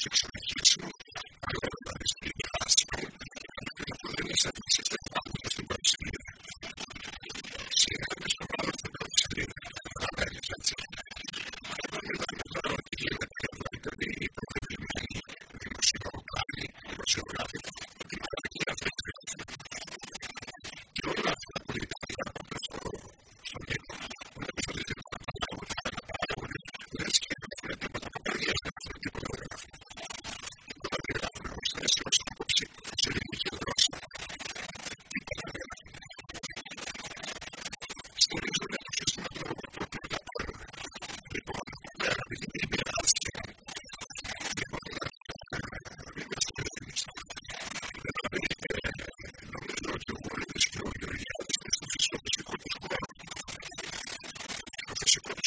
six worship.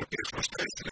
Я пришел, что это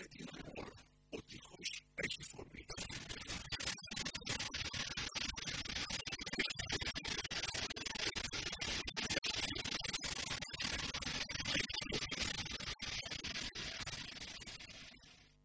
with you.